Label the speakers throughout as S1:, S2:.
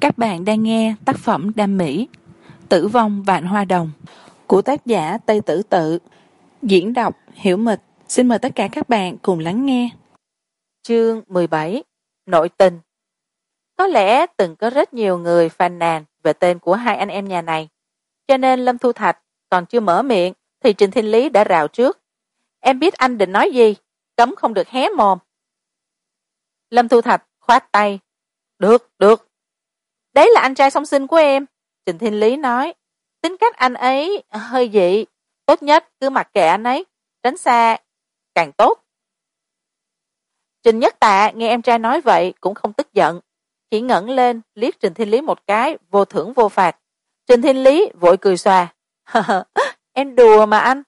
S1: các bạn đang nghe tác phẩm đam mỹ, tử vong vạn hoa đồng, của tác giả tây tử tự. Diễn đọc hiểu mịch. Xin mời tất cả các bạn cùng lắng nghe. Chương mười bảy, nội tình. Có lẽ từng có rất nhiều người phàn nàn về tên của hai anh em nhà này. Cho nên lâm thu thạch còn chưa mở miệng thì trình thiên lý đã rào trước. Em biết anh định nói gì, cấm không được hé mồm. Lâm thu thạch khoát tay. Được được đấy là anh trai song sinh của em. Trình thiên lý nói, tính cách anh ấy hơi dị, tốt nhất cứ mặc kệ anh ấy, tránh xa, càng tốt. Trình nhất tạ nghe em trai nói vậy cũng không tức giận, chỉ ngẩng lên liếc trình thiên lý một cái, vô thưởng vô phạt. Trình thiên lý vội cười xòa, em đùa mà anh.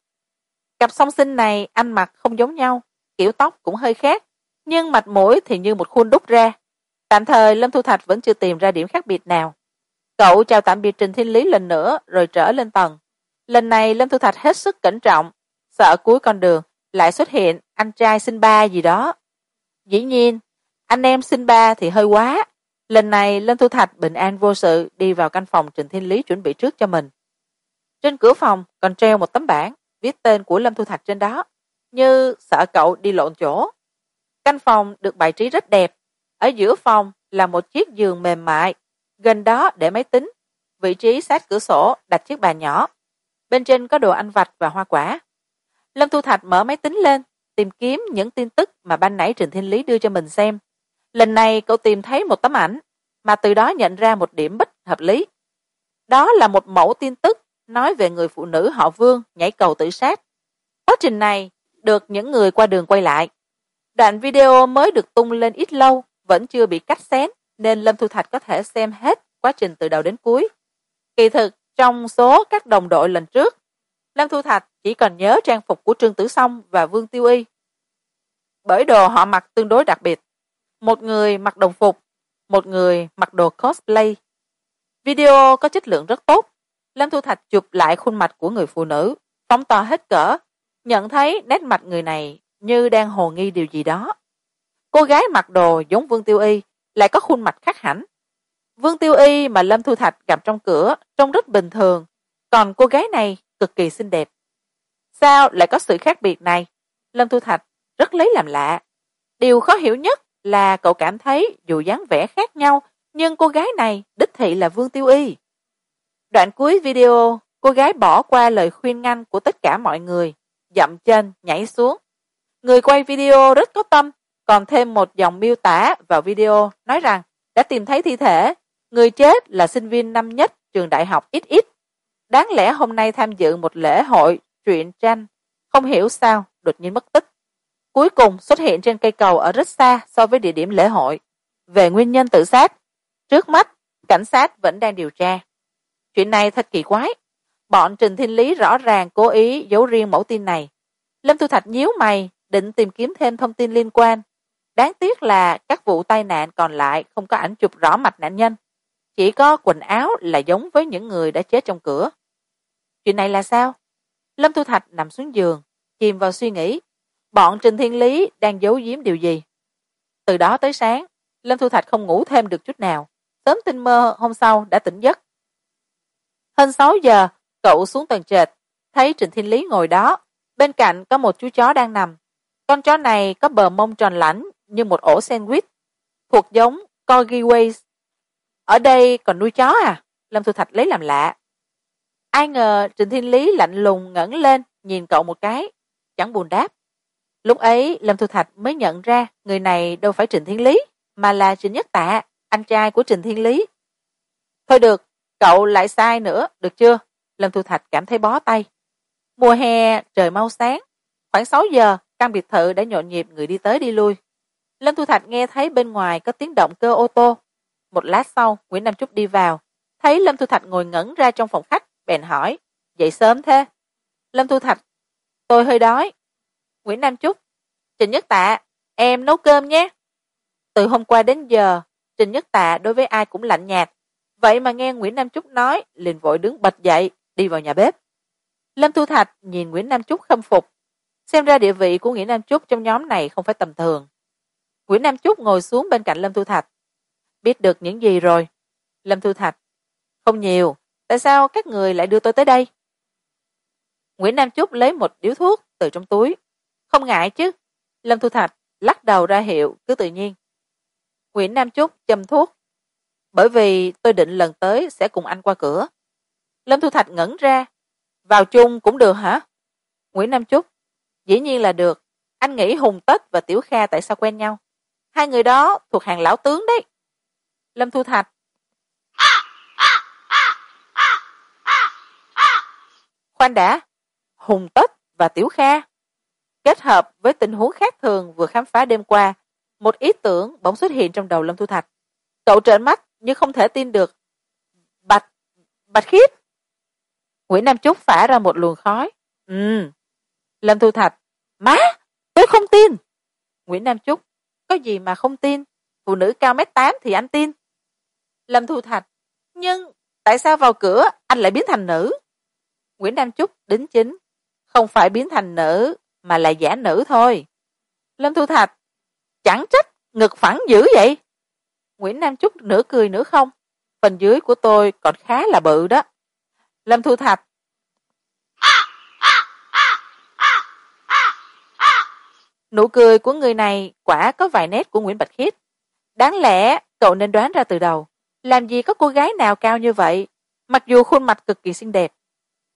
S1: Cặp song sinh này anh mặc không giống nhau, kiểu tóc cũng hơi khác, nhưng mặt mũi thì như một khuôn đúc ra tạm thời, lâm thu thạch vẫn chưa tìm ra điểm khác biệt nào. Cậu chào tạm biệt trình thiên lý lần nữa, rồi trở lên tầng. Lần này, lâm thu thạch hết sức cẩn trọng. Sợ cuối con đường, lại xuất hiện anh trai sinh ba gì đó. Dĩ nhiên, anh em sinh ba thì hơi quá. Lần này, lâm thu thạch bình an vô sự, đi vào căn phòng trình thiên lý chuẩn bị trước cho mình. Trên cửa phòng còn treo một tấm bảng, viết tên của lâm thu thạch trên đó. Như sợ cậu đi lộn chỗ. Căn phòng được bài trí rất đẹp ở giữa phòng là một chiếc giường mềm mại, gần đó để máy tính. Vị trí sát cửa sổ đặt chiếc bàn nhỏ. Bên trên có đồ ăn vặt và hoa quả. Lâm thu thạch mở máy tính lên, tìm kiếm những tin tức mà ban nãy trình thiên lý đưa cho mình xem. Lần này cậu tìm thấy một tấm ảnh, mà từ đó nhận ra một điểm bất hợp lý. Đó là một mẫu tin tức nói về người phụ nữ họ vương nhảy cầu tự sát. Quá trình này được những người qua đường quay lại. Đoạn video mới được tung lên ít lâu vẫn chưa bị cắt xén, nên lâm thu thạch có thể xem hết quá trình từ đầu đến cuối. Kỳ thực, trong số các đồng đội lần trước, lâm thu thạch chỉ còn nhớ trang phục của trương tử s và vương tiêu y. Bởi đồ họ mặc tương đối đặc biệt. Một người mặc đồng phục, một người mặc đồ cosplay. Video có chất lượng rất tốt. Lâm thu thạch chụp lại khuôn mặt của người phụ nữ, phóng to hết cỡ, nhận thấy nét mặt người này như đang hồ nghi điều gì đó cô gái mặc đồ giống vương tiêu y, lại có khuôn mặt khác hẳn. Vương tiêu y mà lâm thu thạch gặp trong cửa, trông rất bình thường, còn cô gái này cực kỳ xinh đẹp. Sao lại có sự khác biệt này? Lâm thu thạch rất lấy làm lạ. Điều khó hiểu nhất là cậu cảm thấy dù dáng vẻ khác nhau, nhưng cô gái này đích thị là vương tiêu y. Đoạn cuối video, cô gái bỏ qua lời khuyên ngăn của tất cả mọi người, dậm chân nhảy xuống. Người quay video rất có tâm còn thêm một dòng miêu tả vào video nói rằng, đã tìm thấy thi thể, người chết là sinh viên năm nhất trường đại học ít ít đáng lẽ hôm nay tham dự một lễ hội truyện tranh, không hiểu sao đột nhiên mất tích. Cuối cùng xuất hiện trên cây cầu ở rất xa so với địa điểm lễ hội. Về nguyên nhân tự sát, trước mắt, cảnh sát vẫn đang điều tra. Chuyện này thật kỳ quái. Bọn trình thiên lý rõ ràng cố ý giấu riêng mẫu tin này. Lâm thu thạch nhíu mày, định tìm kiếm thêm thông tin liên quan đáng tiếc là các vụ tai nạn còn lại không có ảnh chụp rõ mặt nạn nhân. Chỉ có quần áo là giống với những người đã chết trong cửa. Chuyện này là sao? Lâm thu thạch nằm xuống giường, chìm vào suy nghĩ. Bọn trình thiên lý đang giấu giếm điều gì? Từ đó tới sáng, lâm thu thạch không ngủ thêm được chút nào. Sớm tinh mơ hôm sau đã tỉnh giấc. Hơn sáu giờ, cậu xuống tầng trệt, thấy trịnh thiên lý ngồi đó. Bên cạnh có một chú chó đang nằm. Con chó này có bờ mông tròn lãnh như một ổ sandwich thuộc giống corgi ways ở đây còn nuôi chó à? Lâm thu thạch lấy làm lạ. Ai ngờ trịnh thiên lý lạnh lùng ngẩng lên, nhìn cậu một cái, chẳng buồn đáp. Lúc ấy, lâm thu thạch mới nhận ra người này đâu phải trịnh thiên lý, mà là trịnh nhất tạ, anh trai của trịnh thiên lý. Thôi được, cậu lại sai nữa, được chưa? Lâm thu thạch cảm thấy bó tay. Mùa hè, trời mau sáng. Khoảng sáu giờ, căn biệt thự đã nhộn nhịp, người đi tới đi lui lâm thu thạch nghe thấy bên ngoài có tiếng động cơ ô tô. Một lát sau, nguyễn nam trúc đi vào. Thấy lâm thu thạch ngồi ngẩn ra trong phòng khách, bèn hỏi, dậy sớm thế? Lâm thu thạch, tôi hơi đói. Nguyễn nam trúc, trình nhất tạ, em nấu cơm nhé. Từ hôm qua đến giờ, trình nhất tạ đối với ai cũng lạnh nhạt. Vậy mà nghe nguyễn nam trúc nói, liền vội đứng bật dậy, đi vào nhà bếp. Lâm thu thạch nhìn nguyễn nam trúc khâm phục. Xem ra địa vị của nguyễn nam trúc trong nhóm này không phải tầm thường nguyễn nam trúc ngồi xuống bên cạnh lâm thu thạch. Biết được những gì rồi. Lâm thu thạch, không nhiều, tại sao các người lại đưa tôi tới đây? Nguyễn nam chúc lấy một điếu thuốc từ trong túi. Không ngại chứ. Lâm thu thạch lắc đầu ra hiệu cứ tự nhiên. Nguyễn nam chúc châm thuốc. Bởi vì tôi định lần tới sẽ cùng anh qua cửa. Lâm thu thạch ngẩn ra. Vào chung cũng được hả? Nguyễn nam chúc, dĩ nhiên là được. Anh nghĩ hùng tất và tiểu kha tại sao quen nhau? Hai người đó thuộc hàng lão tướng đấy. Lâm thu thạch. Khoan đã, hùng tất và tiểu kha kết hợp với tình huống khác thường vừa khám phá đêm qua, một ý tưởng bỗng xuất hiện trong đầu lâm thu thạch. Cậu trợn mắt nhưng không thể tin được. Bạch bạch khiết. Nguyễn nam trúc phả ra một luồng khói. Ừ. Lâm thu thạch. Má, tôi không tin. Nguyễn nam trúc có gì mà không tin? Phụ nữ cao mét tám thì anh tin. Lâm thu thạch, nhưng tại sao vào cửa anh lại biến thành nữ? Nguyễn nam Chúc đính chính, không phải biến thành nữ mà là giả nữ thôi. Lâm thu thạch, chẳng trách ngực phẳng dữ vậy. Nguyễn nam Chúc nửa cười nửa không, phần dưới của tôi còn khá là bự đó. Lâm thu thạch nụ cười của người này quả có vài nét của nguyễn bạch khiết. Đáng lẽ cậu nên đoán ra từ đầu, làm gì có cô gái nào cao như vậy, mặc dù khuôn mặt cực kỳ xinh đẹp.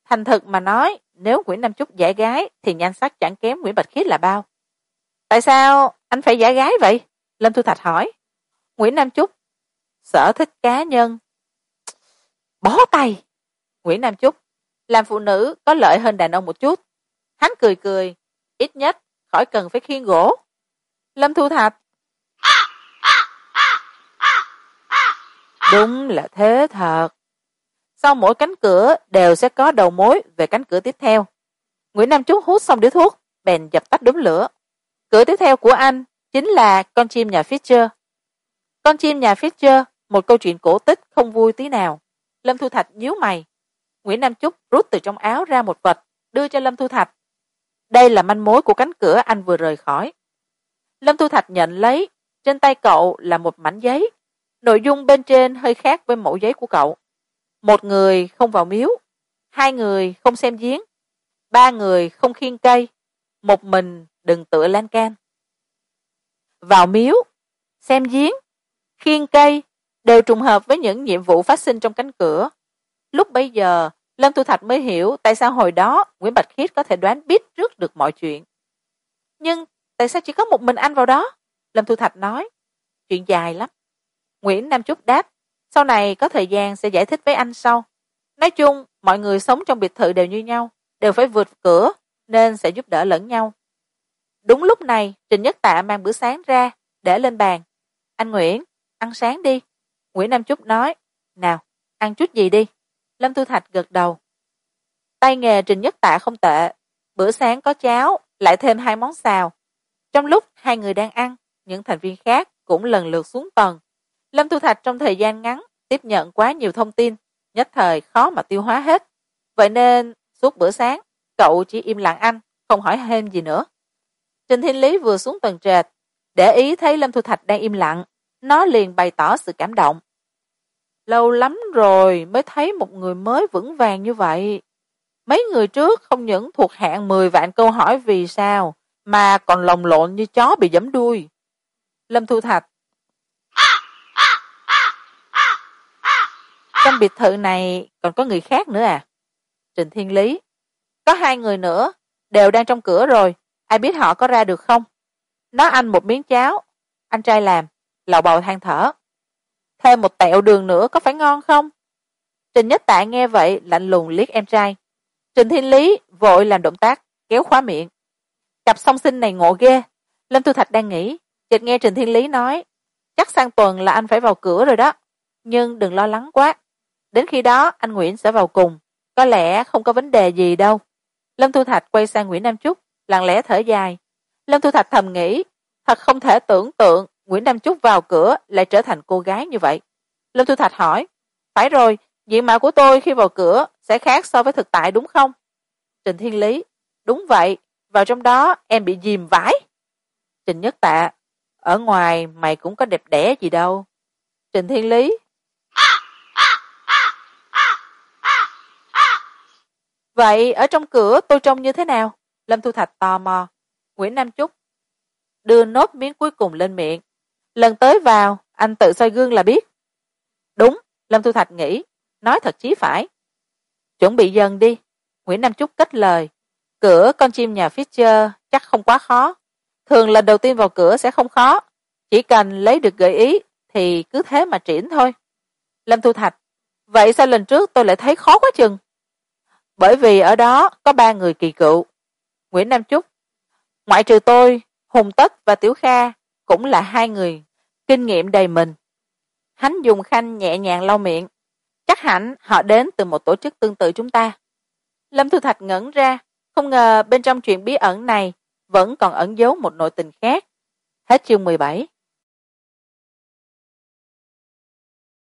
S1: Thành thực mà nói, nếu nguyễn nam Chúc giả gái thì nhan sắc chẳng kém nguyễn bạch khiết là bao. Tại sao anh phải giả gái vậy? Lâm thu thạch hỏi. Nguyễn nam Chúc. sở thích cá nhân. Bó tay. Nguyễn nam Chúc. làm phụ nữ có lợi hơn đàn ông một chút. Hắn cười cười, ít nhất khỏi cần phải khiêng gỗ. Lâm thu thạch. Đúng là thế thật. Sau mỗi cánh cửa đều sẽ có đầu mối về cánh cửa tiếp theo. Nguyễn nam trúc hút xong điếu thuốc, bèn dập tắt đốm lửa. Cửa tiếp theo của anh chính là con chim nhà Fisher con chim nhà Fisher một câu chuyện cổ tích không vui tí nào. Lâm thu thạch nhíu mày. Nguyễn nam trúc rút từ trong áo ra một vật, đưa cho lâm thu thạch đây là manh mối của cánh cửa anh vừa rời khỏi. Lâm thu thạch nhận lấy, trên tay cậu là một mảnh giấy. Nội dung bên trên hơi khác với mẫu giấy của cậu. Một người không vào miếu, hai người không xem giếng, ba người không khiêng cây, một mình đừng tựa lan can. Vào miếu, xem giếng, khiêng cây đều trùng hợp với những nhiệm vụ phát sinh trong cánh cửa. Lúc bấy giờ lâm tu thạch mới hiểu tại sao hồi đó nguyễn bạch khiết có thể đoán biết trước được mọi chuyện. Nhưng tại sao chỉ có một mình anh vào đó? Lâm thu thạch nói, chuyện dài lắm. Nguyễn nam trúc đáp, sau này có thời gian sẽ giải thích với anh sau. Nói chung, mọi người sống trong biệt thự đều như nhau, đều phải vượt cửa nên sẽ giúp đỡ lẫn nhau. Đúng lúc này, trình nhất tạ mang bữa sáng ra để lên bàn. Anh nguyễn, ăn sáng đi. Nguyễn nam trúc nói, nào, ăn chút gì đi lâm tu thạch gật đầu. Tay nghề trình nhất tạ không tệ, bữa sáng có cháo, lại thêm hai món xào. Trong lúc hai người đang ăn, những thành viên khác cũng lần lượt xuống tầng. Lâm tu thạch trong thời gian ngắn tiếp nhận quá nhiều thông tin, nhất thời khó mà tiêu hóa hết. Vậy nên, suốt bữa sáng, cậu chỉ im lặng ăn, không hỏi thêm gì nữa. Trình thiên lý vừa xuống tầng trệt, để ý thấy lâm thu thạch đang im lặng, nó liền bày tỏ sự cảm động lâu lắm rồi mới thấy một người mới vững vàng như vậy. Mấy người trước không những thuộc hạng mười vạn câu hỏi vì sao, mà còn lồng lộn như chó bị giẫm đuôi. Lâm thu thạch. Trong biệt thự này còn có người khác nữa à? Trình thiên lý. Có hai người nữa, đều đang trong cửa rồi. Ai biết họ có ra được không? Nó anh một miếng cháo. Anh trai làm, lầu bầu than thở thêm một tẹo đường nữa có phải ngon không? Trình nhất tạ nghe vậy, lạnh lùng liếc em trai. Trình thiên lý vội làm động tác, kéo khóa miệng. Cặp song sinh này ngộ ghê. Lâm tu thạch đang nghĩ, chợt nghe trình thiên lý nói, chắc sang tuần là anh phải vào cửa rồi đó, nhưng đừng lo lắng quá. Đến khi đó, anh nguyễn sẽ vào cùng, có lẽ không có vấn đề gì đâu. Lâm thu thạch quay sang nguyễn nam trúc lặng lẽ thở dài. Lâm thu thạch thầm nghĩ, thật không thể tưởng tượng nguyễn Nam Chúc vào cửa lại trở thành cô gái như vậy. Lâm thu thạch hỏi phải rồi diện mạo của tôi khi vào cửa sẽ khác so với thực tại đúng không? Trịnh thiên lý đúng vậy vào trong đó em bị dìm vãi. Trịnh nhất tạ ở ngoài mày cũng có đẹp đẽ gì đâu. Trịnh thiên lý vậy ở trong cửa tôi trông như thế nào? Lâm thu thạch tò mò. Nguyễn nam Chúc, đưa nốt miếng cuối cùng lên miệng lần tới vào, anh tự soi gương là biết. Đúng, lâm thu thạch nghĩ, nói thật chí phải. Chuẩn bị dần đi, nguyễn nam trúc kết lời. Cửa con chim nhà fischer chắc không quá khó. Thường lần đầu tiên vào cửa sẽ không khó. Chỉ cần lấy được gợi ý thì cứ thế mà triển thôi. Lâm thu thạch, vậy sao lần trước tôi lại thấy khó quá chừng? Bởi vì ở đó có ba người kỳ cựu. Nguyễn nam trúc ngoại trừ tôi, hùng tất và tiểu kha cũng là hai người kinh nghiệm đầy mình. Hắn dùng khanh nhẹ nhàng lau miệng. Chắc hẳn họ đến từ một tổ chức tương tự chúng ta. Lâm thu thạch ngẩn ra, không ngờ bên trong chuyện bí ẩn này vẫn còn ẩn giấu một nội tình khác. Hết chương mười bảy.